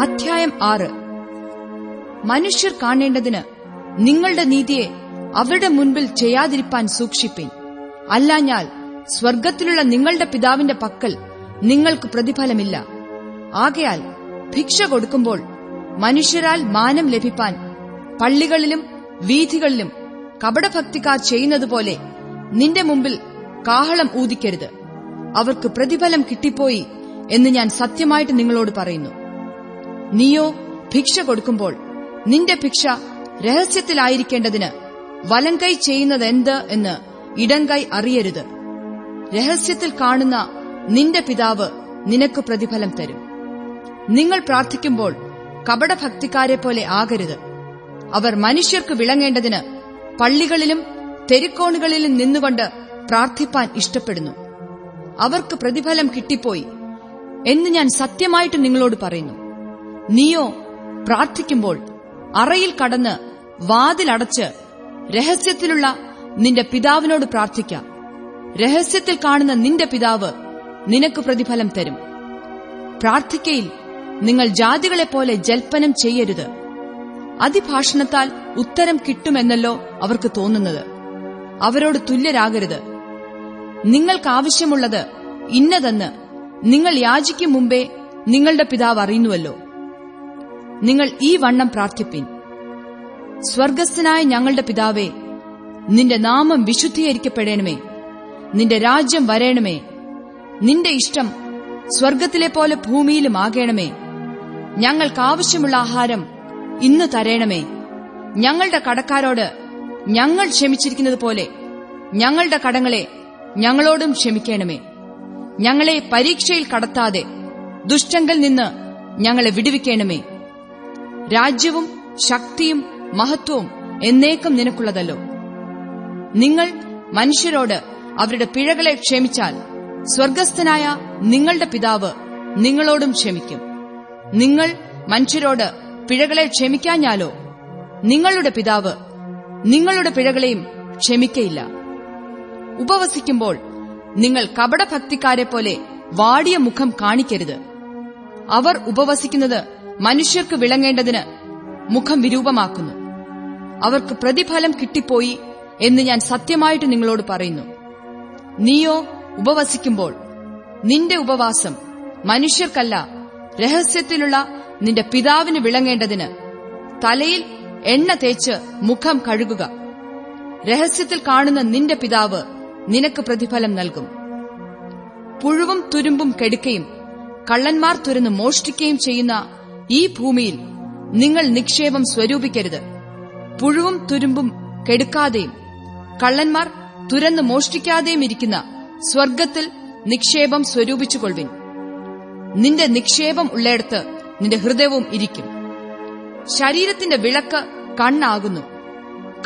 അധ്യായം ആറ്. മനുഷ്യർ കാണേണ്ടതിന് നിങ്ങളുടെ നീതിയെ അവരുടെ മുൻപിൽ ചെയ്യാതിരിപ്പാൻ സൂക്ഷിപ്പിൻ. അല്ലാഞ്ഞാൽ സ്വർഗത്തിലുള്ള നിങ്ങളുടെ പിതാവിന്റെ പക്കൽ നിങ്ങൾക്ക് പ്രതിഫലമില്ല. ആകയാൽ ഭിക്ഷ കൊടുക്കുമ്പോൾ മനുഷ്യരാൽ മാനം ലഭിപ്പാൻ പള്ളികളിലും വീഥികളിലും കപടഭക്തിക്കാർ ചെയ്യുന്നതുപോലെ നിന്റെ മുമ്പിൽ കാഹളം ഊതിക്കരുത്. അവർക്ക് പ്രതിഫലം കിട്ടിപ്പോയി എന്ന് ഞാൻ സത്യമായിട്ട് നിങ്ങളോട് പറയുന്നു. നീയോ ഭിക്ഷ കൊടുക്കുമ്പോൾ നിന്റെ ഭിക്ഷ രഹസ്യത്തിലായിരിക്കേണ്ടതിന് വലങ്കൈ ചെയ്യുന്നതെന്ത് എന്ന് ഇടങ്കൈ അറിയരുത്. രഹസ്യത്തിൽ കാണുന്ന നിന്റെ പിതാവ് നിനക്ക് പ്രതിഫലം തരും. നിങ്ങൾ പ്രാർത്ഥിക്കുമ്പോൾ കപടഭക്തിക്കാരെ പോലെ ആകരുത്. അവർ മനുഷ്യർക്ക് വിളങ്ങേണ്ടതിന് പള്ളികളിലും തെരുക്കോണുകളിലും നിന്നുകൊണ്ട് പ്രാർത്ഥിപ്പാൻ ഇഷ്ടപ്പെടുന്നു. അവർക്ക് പ്രതിഫലം കിട്ടിപ്പോയി എന്ന് ഞാൻ സത്യമായിട്ട് നിങ്ങളോട് പറയുന്നു. നീയോ പ്രാർത്ഥിക്കുമ്പോൾ അറയിൽ കടന്ന് വാതിലടച്ച് രഹസ്യത്തിലുള്ള നിന്റെ പിതാവിനോട് പ്രാർത്ഥിക്കാം. രഹസ്യത്തിൽ കാണുന്ന നിന്റെ പിതാവ് നിനക്ക് പ്രതിഫലം തരും. പ്രാർത്ഥിക്കയിൽ നിങ്ങൾ ജാതികളെപ്പോലെ ജൽപ്പനം ചെയ്യരുത്. അതിഭാഷണത്താൽ ഉത്തരം കിട്ടുമെന്നല്ലോ അവർക്ക് തോന്നുന്നത്. അവരോട് തുല്യരാകരുത്. നിങ്ങൾക്കാവശ്യമുള്ളത് ഇന്നതെന്ന് നിങ്ങൾ യാചിക്കും മുമ്പേ നിങ്ങളുടെ പിതാവ് അറിയുന്നുവല്ലോ. നിങ്ങൾ ഈ വണ്ണം പ്രാർത്ഥിപ്പിൻ. സ്വർഗസ്ഥനായ ഞങ്ങളുടെ പിതാവേ നിന്റെ നാമം വിശുദ്ധീകരിക്കപ്പെടേണമേ. നിന്റെ രാജ്യം വരേണമേ. നിന്റെ ഇഷ്ടം സ്വർഗത്തിലെ പോലെ ഭൂമിയിലും ആകേണമേ. ഞങ്ങൾക്ക് ആവശ്യമുള്ള ആഹാരം ഇന്ന് തരേണമേ. ഞങ്ങളുടെ കടക്കാരോട് ഞങ്ങൾ ക്ഷമിച്ചിരിക്കുന്നത് പോലെ ഞങ്ങളുടെ കടങ്ങളെ ഞങ്ങളോടും ക്ഷമിക്കണമേ. ഞങ്ങളെ പരീക്ഷയിൽ കടത്താതെ ദുഷ്ടങ്കിൽ നിന്ന് ഞങ്ങളെ വിടുവിക്കണമേ. രാജ്യവും ശക്തിയും മഹത്വവും എന്നേക്കും നിനക്കുള്ളതല്ലോ. നിങ്ങൾ മനുഷ്യരോട് അവരുടെ പിഴകളെ ക്ഷമിച്ചാൽ സ്വർഗസ്ഥനായ നിങ്ങളുടെ പിതാവ് നിങ്ങളോടും ക്ഷമിക്കും. നിങ്ങൾ മനുഷ്യരോട് പിഴകളെ ക്ഷമിക്കാഞ്ഞാലോ നിങ്ങളുടെ പിതാവ് നിങ്ങളുടെ പിഴകളെയും ക്ഷമിക്കയില്ല. ഉപവസിക്കുമ്പോൾ നിങ്ങൾ കപടഭക്തിക്കാരെ പോലെ വാടിയ മുഖം കാണിക്കരുത്. അവർ ഉപവസിക്കുന്നത് മനുഷ്യർക്ക് വിളങ്ങേണ്ടതിന് മുഖം വിരൂപമാക്കുന്നു. അവർക്ക് പ്രതിഫലം കിട്ടിപ്പോയി എന്ന് ഞാൻ സത്യമായിട്ട് നിങ്ങളോട് പറയുന്നു. നീയോ ഉപവസിക്കുമ്പോൾ നിന്റെ ഉപവാസം മനുഷ്യർക്കല്ല രഹസ്യത്തിലുള്ള നിന്റെ പിതാവിന് വിളങ്ങേണ്ടതിന് തലയിൽ എണ്ണ തേച്ച് മുഖം കഴുകുക. രഹസ്യത്തിൽ കാണുന്ന നിന്റെ പിതാവ് നിനക്ക് പ്രതിഫലം നൽകും. പുഴുവും തുരുമ്പും കെടുക്കയും കള്ളന്മാർ തുരന്ന് മോഷ്ടിക്കുകയും ചെയ്യുന്ന ഈ ഭൂമിയിൽ നിങ്ങൾ നിക്ഷേപം സ്വരൂപിക്കരുത്. പുഴുവും തുരുമ്പും കെടുക്കാതെയും കള്ളന്മാർ തുരന്ന് മോഷ്ടിക്കാതെയും ഇരിക്കുന്ന സ്വർഗത്തിൽ നിക്ഷേപം സ്വരൂപിച്ചുകൊള്ളുവിൻ. നിന്റെ നിക്ഷേപം ഉള്ളയിടത്ത് നിന്റെ ഹൃദയവും ഇരിക്കും. ശരീരത്തിന്റെ വിളക്ക് കണ്ണാകുന്നു.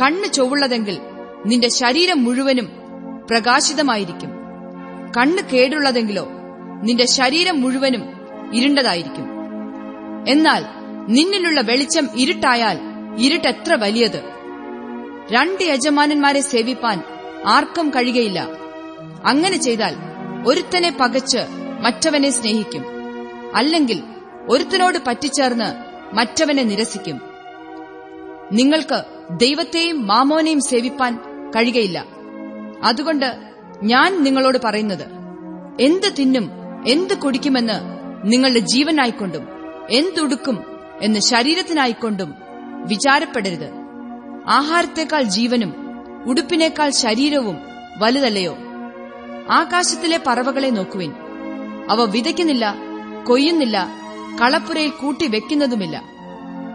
കണ്ണ് ചൊവ്വുള്ളതെങ്കിൽ നിന്റെ ശരീരം മുഴുവനും പ്രകാശിതമായിരിക്കും. കണ്ണ് കേടുള്ളതെങ്കിലോ നിന്റെ ശരീരം മുഴുവനും ഇരുണ്ടതായിരിക്കും. എന്നാൽ നിന്നിലുള്ള വെളിച്ചം ഇരുട്ടായാൽ ഇരുട്ടെത്ര വലിയത്? രണ്ട് യജമാനന്മാരെ സേവിപ്പാൻ ആർക്കും കഴിയുകയില്ല. അങ്ങനെ ചെയ്താൽ ഒരുത്തനെ പകച്ച് മറ്റവനെ സ്നേഹിക്കും. അല്ലെങ്കിൽ ഒരുത്തനോട് പറ്റിച്ചേർന്ന് മറ്റവനെ നിരസിക്കും. നിങ്ങൾക്ക് ദൈവത്തെയും മാമോനെയും സേവിപ്പാൻ കഴിയുകയില്ല. അതുകൊണ്ട് ഞാൻ നിങ്ങളോട് പറയുന്നത് എന്ത് തിന്നും എന്ത് കുടിക്കുമെന്ന് നിങ്ങളുടെ ജീവനായിക്കൊണ്ടും എന്തുടുക്കും എന്ന് ശരീരത്തിനായിക്കൊണ്ടും വിചാരപ്പെടരുത്. ആഹാരത്തേക്കാൾ ജീവനും ഉടുപ്പിനേക്കാൾ ശരീരവും വലുതല്ലയോ? ആകാശത്തിലെ പറവകളെ നോക്കുവിൻ. അവ വിതയ്ക്കുന്നില്ല കൊയ്യുന്നില്ല കളപ്പുരയിൽ കൂട്ടി വെക്കുന്നതുമില്ല.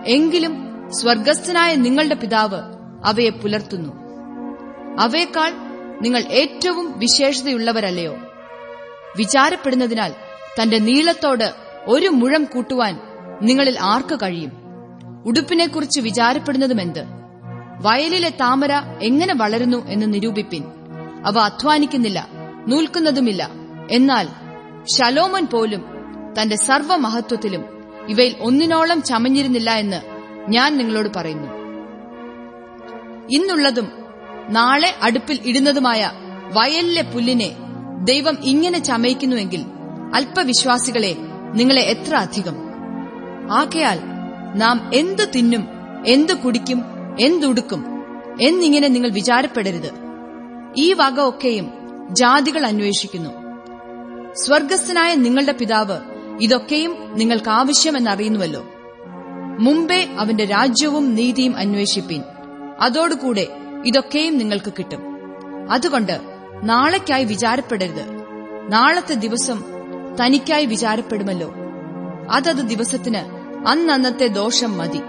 എങ്കിലും സ്വർഗസ്ഥനായ നിങ്ങളുടെ പിതാവ് അവയെ പുലർത്തുന്നു. അവയേക്കാൾ നിങ്ങൾ ഏറ്റവും വിശേഷതയുള്ളവരല്ലയോ? വിചാരപ്പെടുന്നതിനാൽ തന്റെ നീളത്തോട് ഒരു മുഴം കൂട്ടുവാൻ നിങ്ങളിൽ ആർക്ക് കഴിയും? ഉടുപ്പിനെക്കുറിച്ച് വിചാരപ്പെടുന്നതുമെന്ത്? വയലിലെ താമര എങ്ങനെ വളരുന്നു എന്ന് നിരൂപിപ്പിൻ. അവ അധ്വാനിക്കുന്നില്ല നൂൽക്കുന്നതുമില്ല. എന്നാൽ ശലോമൻ പോലും തന്റെ സർവമഹത്വത്തിലും ഇവയിൽ ഒന്നിനോളം ചമഞ്ഞിരുന്നില്ല എന്ന് ഞാൻ നിങ്ങളോട് പറയുന്നു. ഇന്നുള്ളതും നാളെ അടുപ്പിൽ ഇടുന്നതുമായ വയലിലെ പുല്ലിനെ ദൈവം ഇങ്ങനെ ചമയിക്കുന്നുവെങ്കിൽ അല്പവിശ്വാസികളെ നിങ്ങളെ എത്ര അധികം? ആകയാൽ നാം എന്തു തിന്നും എന്തു കുടിക്കും എന്തുടുക്കും എന്നിങ്ങനെ നിങ്ങൾ വിചാരപ്പെടരുത്. ഈ വക ഒക്കെയും ജാതികൾ അന്വേഷിക്കുന്നു. സ്വർഗസ്ഥനായ നിങ്ങളുടെ പിതാവ് ഇതൊക്കെയും നിങ്ങൾക്ക് ആവശ്യമെന്നറിയുന്നുവല്ലോ. മുമ്പേ അവന്റെ രാജ്യവും നീതിയും അന്വേഷിപ്പിൻ. അതോടുകൂടെ ഇതൊക്കെയും നിങ്ങൾക്ക് കിട്ടും. അതുകൊണ്ട് നാളെക്കായി വിചാരപ്പെടരുത്. നാളത്തെ ദിവസം തനിക്കായി വിചാരപ്പെടുമല്ലോ. അതത് ദിവസത്തിന് അന്നന്നത്തെ ദോഷം മതി.